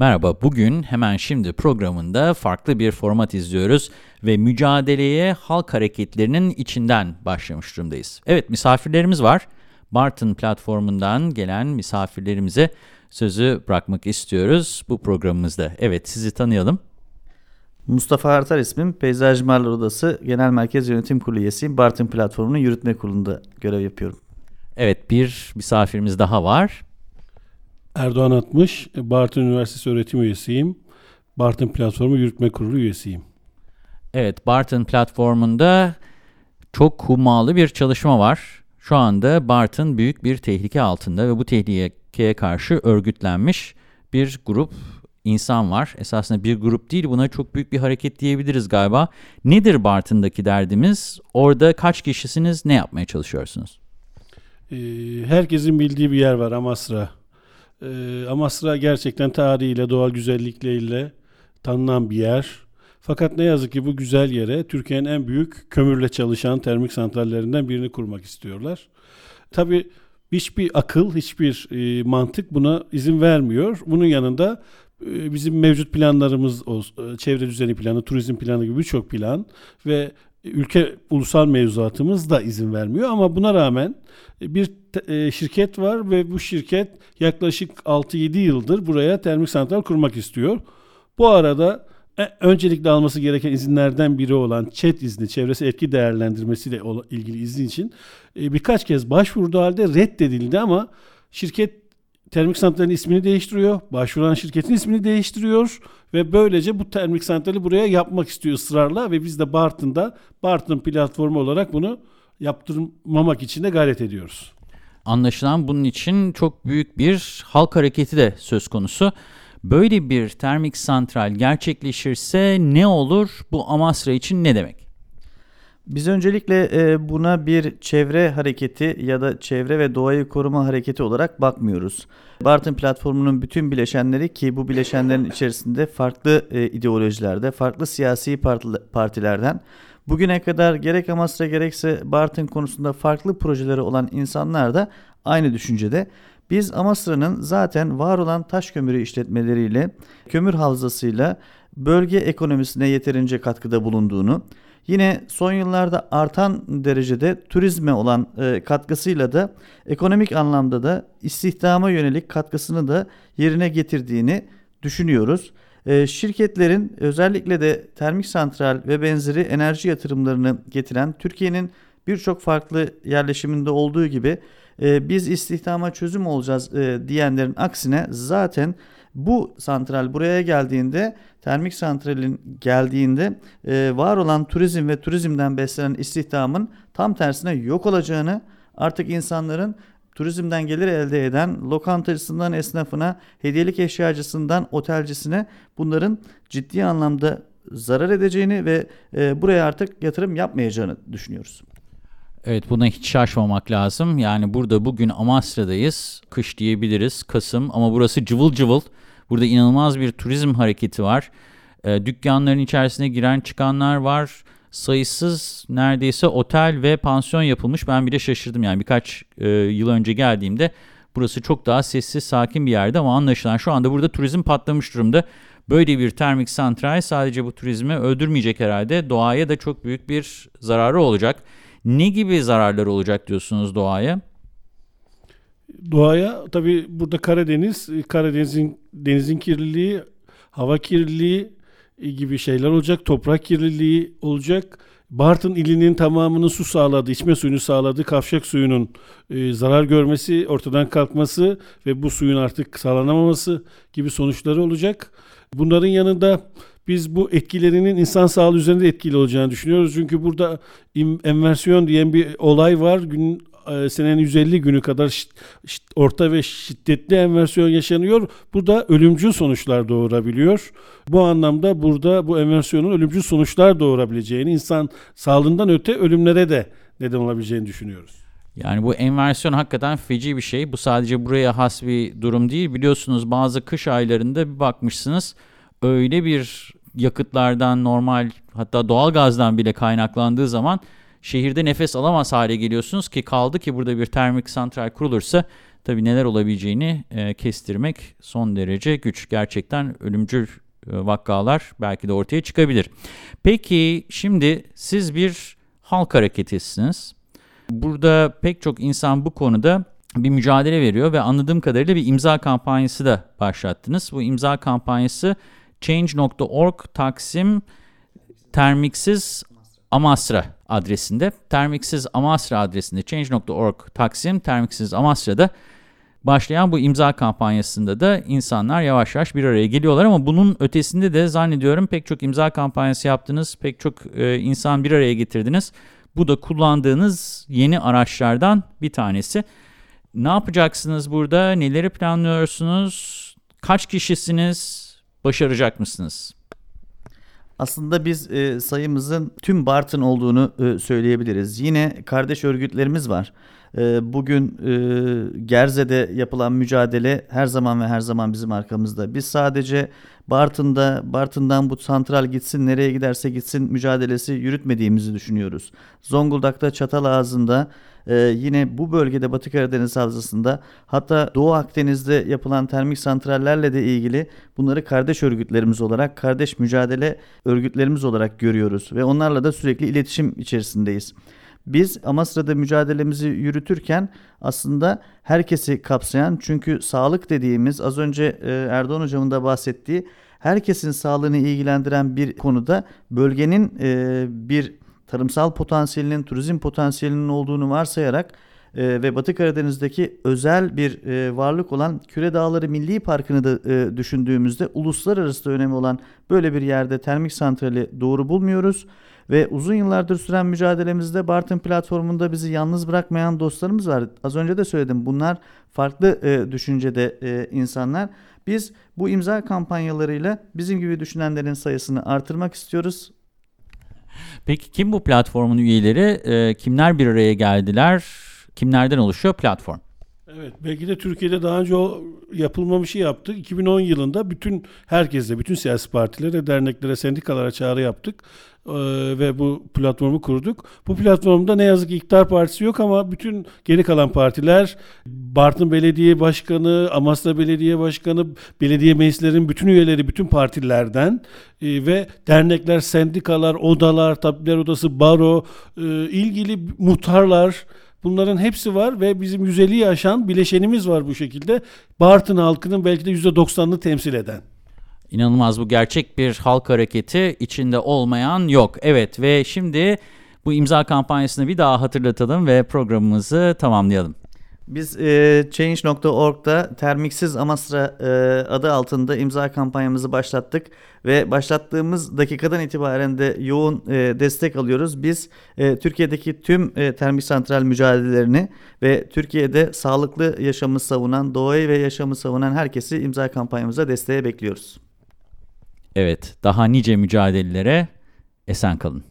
Merhaba, bugün hemen şimdi programında farklı bir format izliyoruz ve mücadeleye halk hareketlerinin içinden başlamış durumdayız. Evet, misafirlerimiz var. Barton platformundan gelen misafirlerimize sözü bırakmak istiyoruz bu programımızda. Evet, sizi tanıyalım. Mustafa Artar ismim. Peyzaj Mimarlar Odası Genel Merkez Yönetim Kurulu üyesiyim. Bartın Platformu'nun yürütme kurulunda görev yapıyorum. Evet, bir misafirimiz daha var. Erdoğan Atmış, Bartın Üniversitesi öğretim üyesiyim. Bartın Platformu Yürütme Kurulu üyesiyim. Evet, Barton platformunda çok hummalı bir çalışma var. Şu anda Barton büyük bir tehlike altında ve bu tehlikeye karşı örgütlenmiş bir grup insan var. Esasında bir grup değil, buna çok büyük bir hareket diyebiliriz galiba. Nedir Bartın'daki derdimiz? Orada kaç kişisiniz, ne yapmaya çalışıyorsunuz? Ee, herkesin bildiği bir yer var Amasra. Ee, Amasra gerçekten tarihiyle, doğal güzellikleriyle tanınan bir yer. Fakat ne yazık ki bu güzel yere Türkiye'nin en büyük kömürle çalışan termik santrallerinden birini kurmak istiyorlar. Tabii hiçbir akıl, hiçbir e, mantık buna izin vermiyor. Bunun yanında e, bizim mevcut planlarımız, e, çevre düzeni planı, turizm planı gibi birçok plan ve ülke ulusal mevzuatımız da izin vermiyor ama buna rağmen bir e, şirket var ve bu şirket yaklaşık 6-7 yıldır buraya termik santral kurmak istiyor. Bu arada e, öncelikle alması gereken izinlerden biri olan ÇED izni, çevresi etki değerlendirmesiyle ilgili izin için e, birkaç kez başvurduğu halde reddedildi ama şirket termik santralin ismini değiştiriyor, başvuran şirketin ismini değiştiriyor ve böylece bu termik santrali buraya yapmak istiyor ısrarla ve biz de Bartın'da Bartın platformu olarak bunu yaptırmamak için de gayret ediyoruz. Anlaşılan bunun için çok büyük bir halk hareketi de söz konusu. Böyle bir termik santral gerçekleşirse ne olur? Bu Amasra için ne demek? Biz öncelikle e, buna bir çevre hareketi ya da çevre ve doğayı koruma hareketi olarak bakmıyoruz. Bartın platformunun bütün bileşenleri ki bu bileşenlerin içerisinde farklı e, ideolojilerde, farklı siyasi partilerden bugüne kadar gerek Amasra gerekse Bartın konusunda farklı projeleri olan insanlar da aynı düşüncede. Biz Amasra'nın zaten var olan taş kömürü işletmeleriyle, kömür havzasıyla bölge ekonomisine yeterince katkıda bulunduğunu, Yine son yıllarda artan derecede turizme olan e, katkısıyla da ekonomik anlamda da istihdama yönelik katkısını da yerine getirdiğini düşünüyoruz. E, şirketlerin özellikle de termik santral ve benzeri enerji yatırımlarını getiren Türkiye'nin birçok farklı yerleşiminde olduğu gibi e, biz istihdama çözüm olacağız diyenlerin aksine zaten bu santral buraya geldiğinde termik santralin geldiğinde e, var olan turizm ve turizmden beslenen istihdamın tam tersine yok olacağını artık insanların turizmden gelir elde eden lokantacısından esnafına, hediyelik eşyacısından otelcisine bunların ciddi anlamda zarar edeceğini ve e, buraya artık yatırım yapmayacağını düşünüyoruz. Evet buna hiç şaşmamak lazım. Yani burada bugün Amasra'dayız. Kış diyebiliriz. Kasım ama burası cıvıl cıvıl. Burada inanılmaz bir turizm hareketi var. E, dükkanların içerisine giren çıkanlar var. Sayısız neredeyse otel ve pansiyon yapılmış. Ben bile şaşırdım yani birkaç e, yıl önce geldiğimde burası çok daha sessiz sakin bir yerde ama anlaşılan şu anda burada turizm patlamış durumda. Böyle bir termik santral sadece bu turizmi öldürmeyecek herhalde. Doğaya da çok büyük bir zararı olacak. Ne gibi zararları olacak diyorsunuz doğaya? Doğaya tabii burada Karadeniz, Karadeniz'in denizin kirliliği, hava kirliliği gibi şeyler olacak. Toprak kirliliği olacak. Bartın ilinin tamamının su sağladığı, içme suyunu sağladığı kavşak suyunun e, zarar görmesi, ortadan kalkması ve bu suyun artık sağlanamaması gibi sonuçları olacak. Bunların yanında biz bu etkilerinin insan sağlığı üzerinde etkili olacağını düşünüyoruz. Çünkü burada enversiyon diyen bir olay var. Gün e, senenin 150 günü kadar orta ve şiddetli enversiyon yaşanıyor. Bu da ölümcül sonuçlar doğurabiliyor. Bu anlamda burada bu enversiyonun ölümcül sonuçlar doğurabileceğini, insan sağlığından öte ölümlere de neden olabileceğini düşünüyoruz. Yani bu enversiyon hakikaten feci bir şey. Bu sadece buraya has bir durum değil. Biliyorsunuz bazı kış aylarında bir bakmışsınız öyle bir yakıtlardan normal hatta doğal gazdan bile kaynaklandığı zaman şehirde nefes alamaz hale geliyorsunuz ki kaldı ki burada bir termik santral kurulursa tabii neler olabileceğini e, kestirmek son derece güç. Gerçekten ölümcül e, vakalar belki de ortaya çıkabilir. Peki şimdi siz bir halk hareketisiniz. Burada pek çok insan bu konuda bir mücadele veriyor ve anladığım kadarıyla bir imza kampanyası da başlattınız. Bu imza kampanyası change.org Taksim Termiksiz Amasra adresinde. Termiksiz Amasra adresinde change.org Taksim Termiksiz Amasra'da başlayan bu imza kampanyasında da insanlar yavaş yavaş bir araya geliyorlar ama bunun ötesinde de zannediyorum pek çok imza kampanyası yaptınız, pek çok e, insan bir araya getirdiniz. Bu da kullandığınız yeni araçlardan bir tanesi. Ne yapacaksınız burada? Neleri planlıyorsunuz? Kaç kişisiniz? Başaracak mısınız? Aslında biz e, sayımızın tüm Bartın olduğunu e, söyleyebiliriz. Yine kardeş örgütlerimiz var. E, bugün e, Gerze'de yapılan mücadele her zaman ve her zaman bizim arkamızda. Biz sadece Bartın'da, Bartın'dan bu santral gitsin, nereye giderse gitsin mücadelesi yürütmediğimizi düşünüyoruz. Zonguldak'ta, Çatalağızı'nda, ee, yine bu bölgede Batı Karadeniz Havzası'nda hatta Doğu Akdeniz'de yapılan termik santrallerle de ilgili bunları kardeş örgütlerimiz olarak, kardeş mücadele örgütlerimiz olarak görüyoruz ve onlarla da sürekli iletişim içerisindeyiz. Biz Amasra'da mücadelemizi yürütürken aslında herkesi kapsayan çünkü sağlık dediğimiz az önce e, Erdoğan hocamın da bahsettiği herkesin sağlığını ilgilendiren bir konuda bölgenin e, bir tarımsal potansiyelinin, turizm potansiyelinin olduğunu varsayarak e, ve Batı Karadeniz'deki özel bir e, varlık olan Küre Dağları Milli Parkı'nı da e, düşündüğümüzde uluslararası da önemi olan böyle bir yerde termik santrali doğru bulmuyoruz. Ve uzun yıllardır süren mücadelemizde Bartın platformunda bizi yalnız bırakmayan dostlarımız var. Az önce de söyledim bunlar farklı e, düşüncede e, insanlar. Biz bu imza kampanyalarıyla bizim gibi düşünenlerin sayısını artırmak istiyoruz. Peki kim bu platformun üyeleri? E, kimler bir araya geldiler? Kimlerden oluşuyor platform? Evet, belki de Türkiye'de daha önce o yapılmamışı yaptık. 2010 yılında bütün herkese, bütün siyasi partilere, derneklere, sendikalara çağrı yaptık ee, ve bu platformu kurduk. Bu platformda ne yazık ki iktidar partisi yok ama bütün geri kalan partiler, Bartın Belediye Başkanı, Amasya Belediye Başkanı, belediye meclislerin bütün üyeleri, bütün partilerden e, ve dernekler, sendikalar, odalar, tabipler odası, baro, e, ilgili muhtarlar, Bunların hepsi var ve bizim 150'yi aşan bileşenimiz var bu şekilde. Bartın halkının belki de %90'ını temsil eden. İnanılmaz bu gerçek bir halk hareketi içinde olmayan yok. Evet ve şimdi bu imza kampanyasını bir daha hatırlatalım ve programımızı tamamlayalım. Biz e, Change.org'da Termiksiz Amasra e, adı altında imza kampanyamızı başlattık ve başlattığımız dakikadan itibaren de yoğun e, destek alıyoruz. Biz e, Türkiye'deki tüm e, termik santral mücadelelerini ve Türkiye'de sağlıklı yaşamı savunan, doğayı ve yaşamı savunan herkesi imza kampanyamıza desteğe bekliyoruz. Evet, daha nice mücadelelere esen kalın.